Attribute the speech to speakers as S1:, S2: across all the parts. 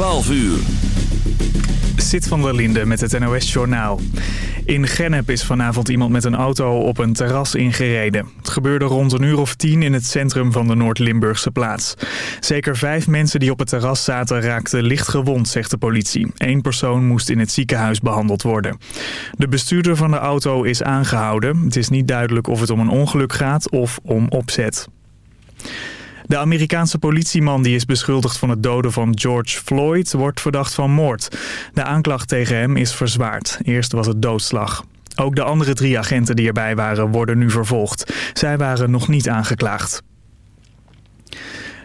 S1: 12 uur.
S2: Sit van der Linde met het NOS-journaal. In Gennep is vanavond iemand met een auto op een terras ingereden. Het gebeurde rond een uur of tien in het centrum van de Noord-Limburgse plaats. Zeker vijf mensen die op het terras zaten raakten licht gewond, zegt de politie. Eén persoon moest in het ziekenhuis behandeld worden. De bestuurder van de auto is aangehouden. Het is niet duidelijk of het om een ongeluk gaat of om opzet. De Amerikaanse politieman die is beschuldigd van het doden van George Floyd wordt verdacht van moord. De aanklacht tegen hem is verzwaard. Eerst was het doodslag. Ook de andere drie agenten die erbij waren worden nu vervolgd. Zij waren nog niet aangeklaagd.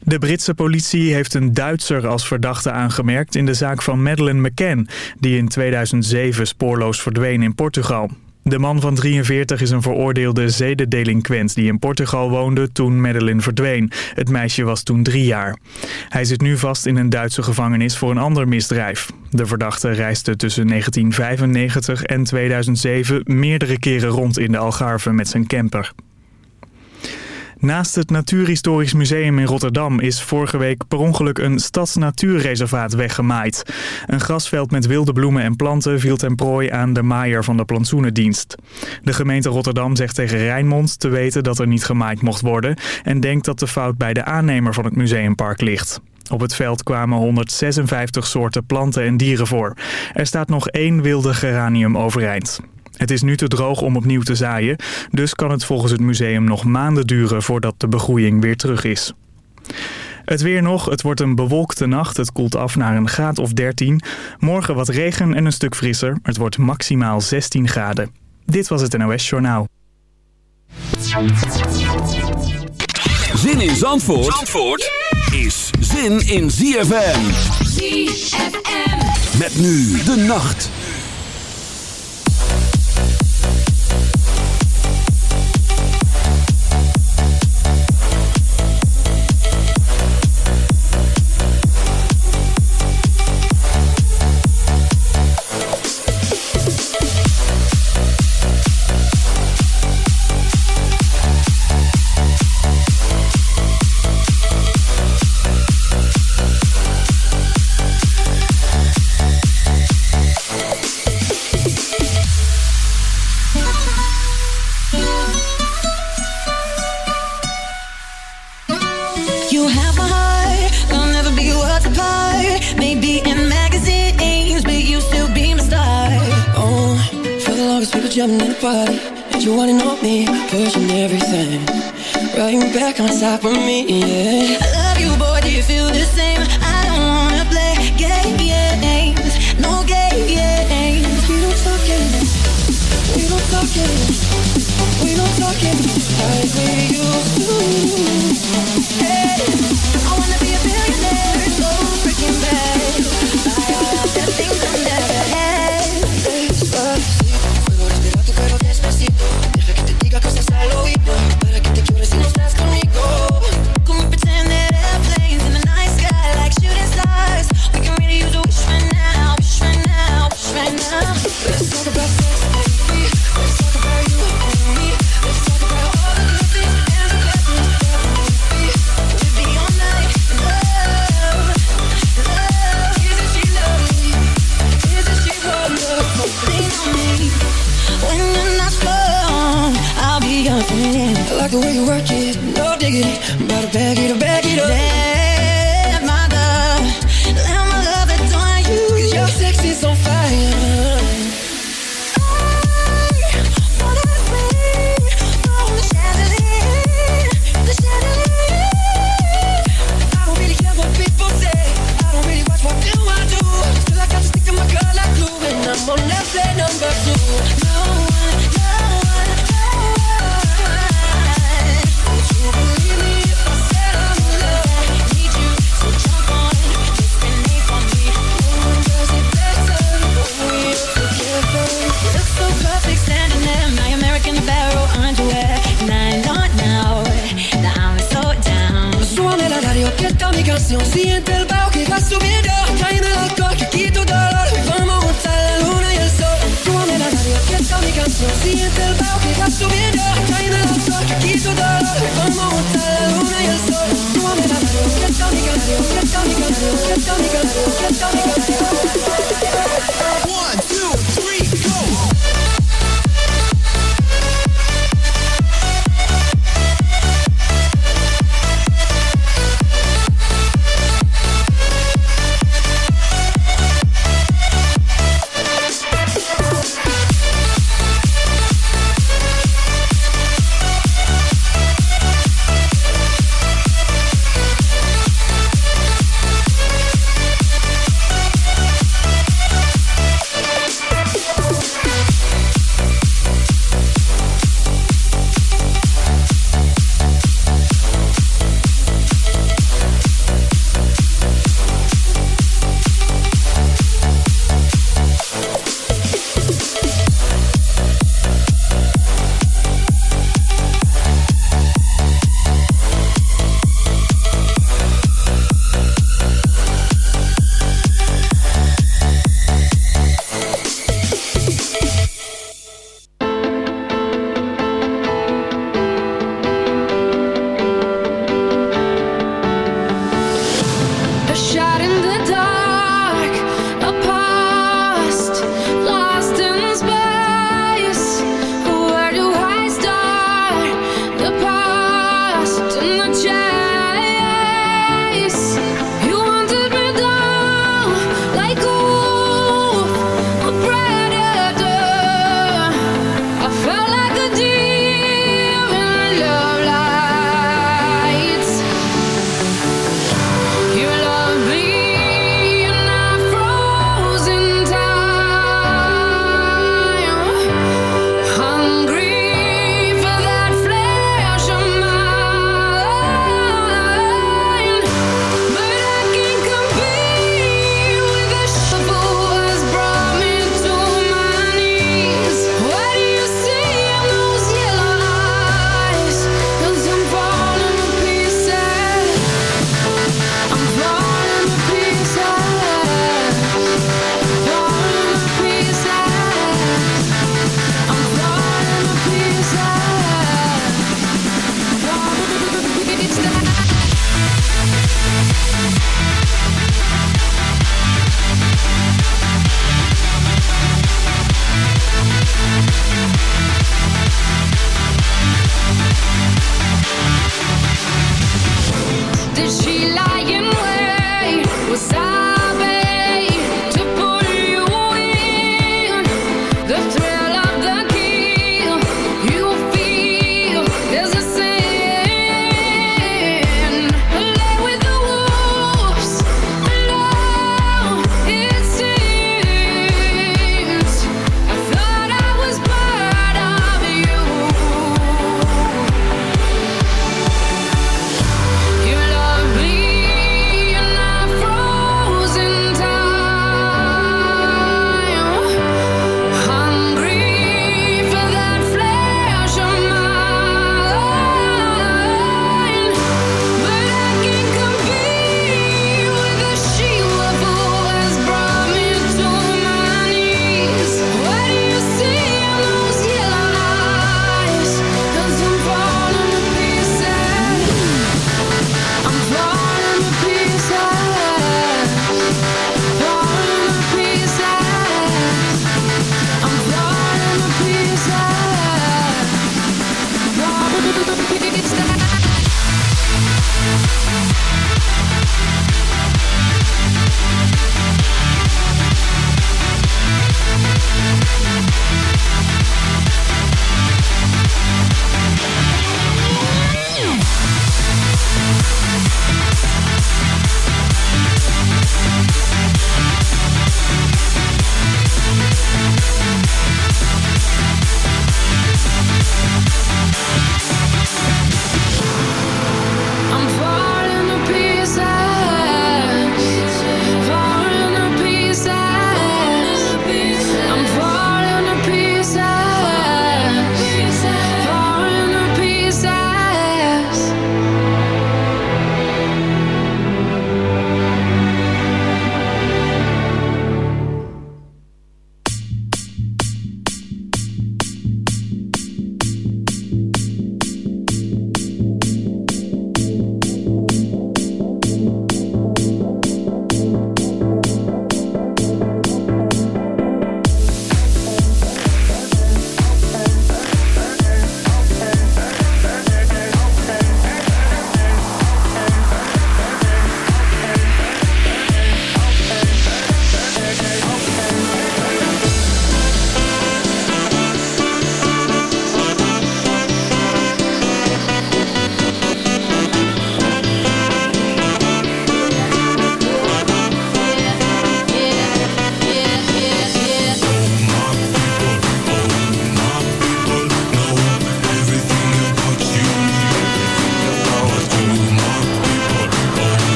S2: De Britse politie heeft een Duitser als verdachte aangemerkt in de zaak van Madeleine McCann, die in 2007 spoorloos verdween in Portugal. De man van 43 is een veroordeelde zedendelinquent die in Portugal woonde toen Madeline verdween. Het meisje was toen drie jaar. Hij zit nu vast in een Duitse gevangenis voor een ander misdrijf. De verdachte reisde tussen 1995 en 2007 meerdere keren rond in de Algarve met zijn camper. Naast het Natuurhistorisch Museum in Rotterdam is vorige week per ongeluk een stadsnatuurreservaat weggemaaid. Een grasveld met wilde bloemen en planten viel ten prooi aan de maaier van de plantsoenendienst. De gemeente Rotterdam zegt tegen Rijnmond te weten dat er niet gemaaid mocht worden en denkt dat de fout bij de aannemer van het museumpark ligt. Op het veld kwamen 156 soorten planten en dieren voor. Er staat nog één wilde geranium overeind. Het is nu te droog om opnieuw te zaaien, dus kan het volgens het museum nog maanden duren voordat de begroeiing weer terug is. Het weer nog, het wordt een bewolkte nacht, het koelt af naar een graad of 13. Morgen wat regen en een stuk frisser, het wordt maximaal 16 graden. Dit was het NOS Journaal.
S1: Zin in Zandvoort, Zandvoort is zin in ZFM. ZFM. Met nu de nacht.
S3: Diggity. I'm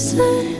S1: Say.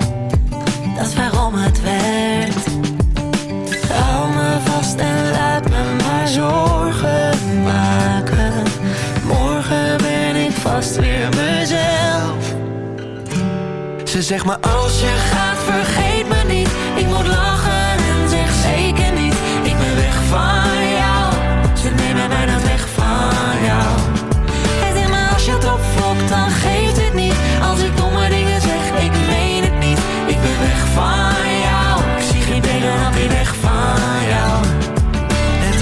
S4: dat is waarom het werkt. Hou me vast en laat me maar zorgen maken. Morgen ben ik vast weer mezelf.
S5: Ze zegt maar als je gaat vergeet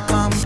S6: come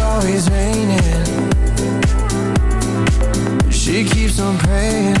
S3: I'm praying.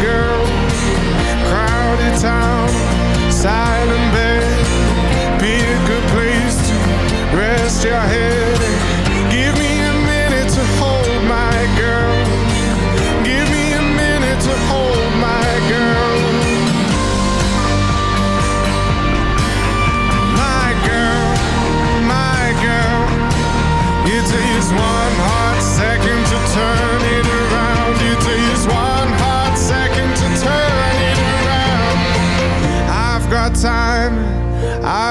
S7: Girl. Crowded town, silent bed, be a good place to rest your head. Give me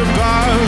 S8: about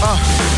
S9: 啊。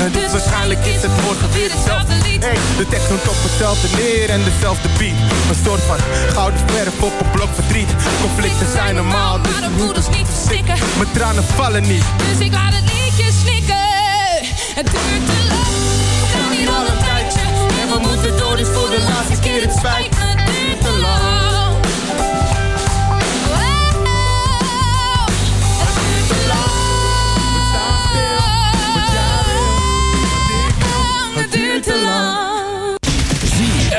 S9: En dus waarschijnlijk is het morgen weer hetzelfde lied. Hey, de tekst noemt op hetzelfde neer en dezelfde beat. Een soort van gouden verf op een blok verdriet. Conflicten zijn normaal, dus
S8: Maar de moeders niet verstikken.
S9: mijn tranen vallen niet.
S8: Dus ik laat het liedje snikken. Het duurt te lang. We staan hier al een tijdje. En we moeten door, dus voor de laatste keer. Het spijt me, het duurt te lang.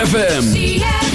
S10: ZFM.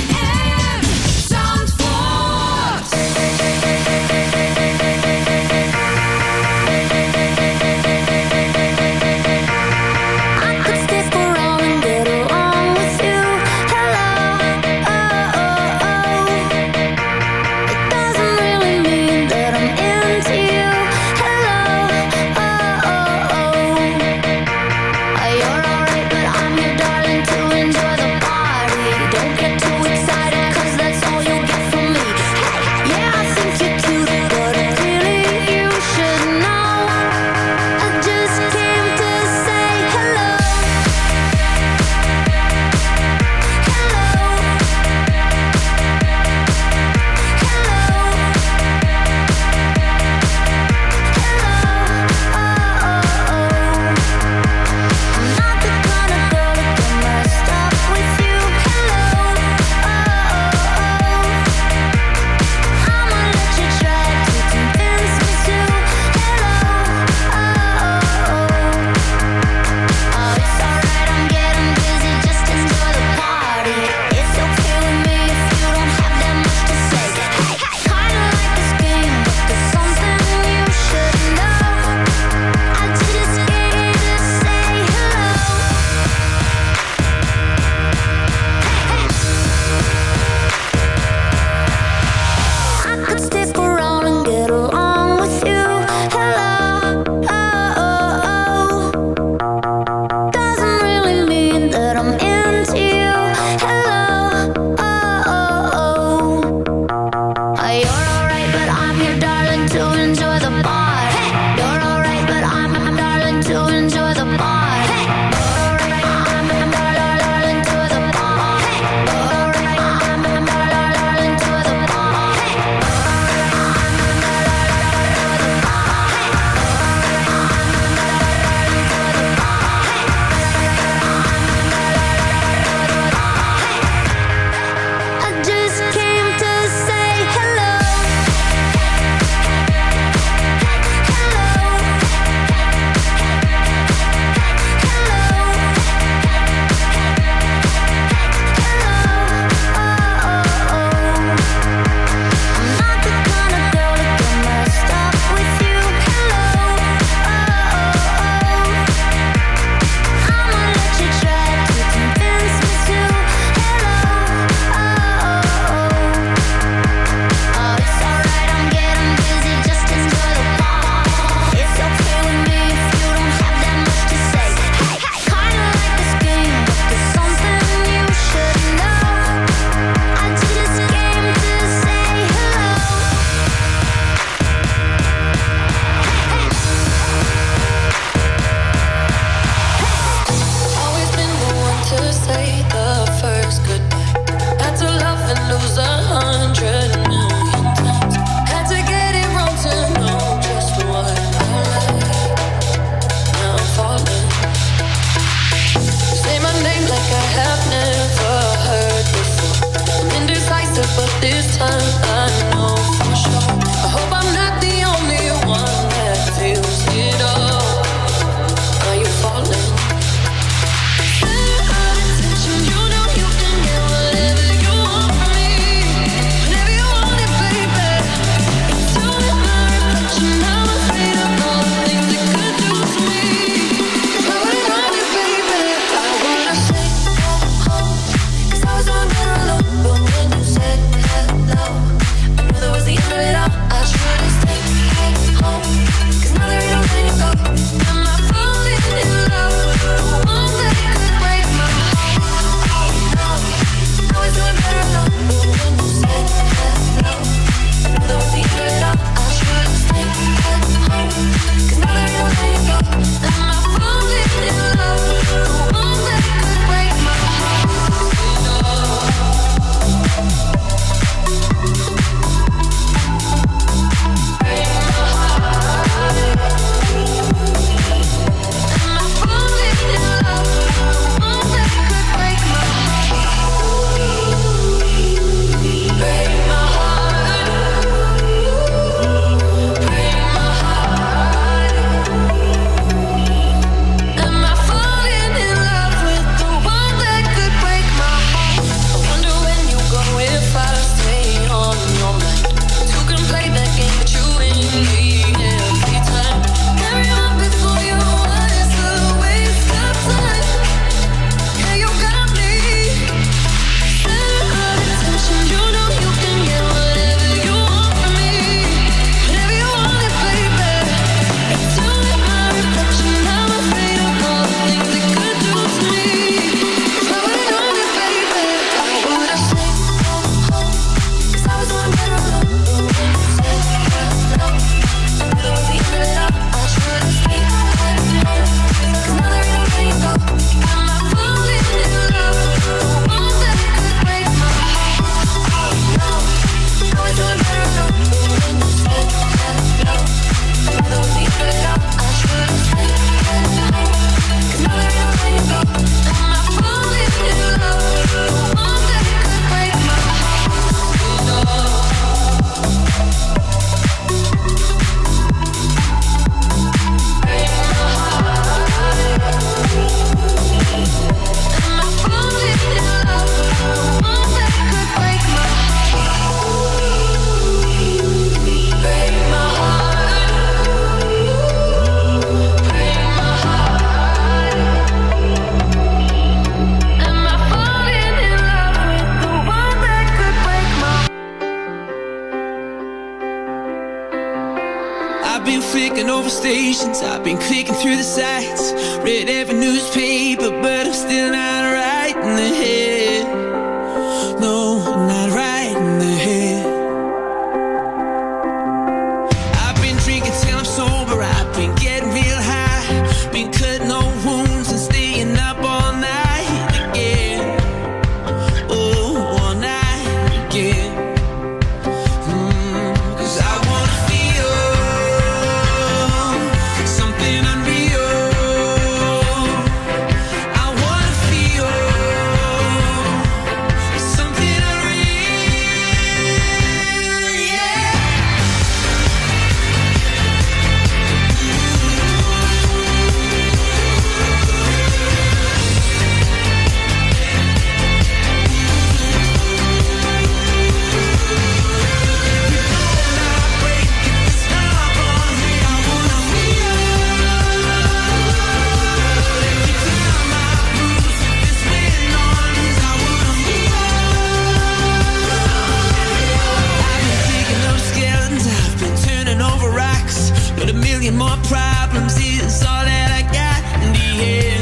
S11: But a
S3: million more problems is all that I got in the end.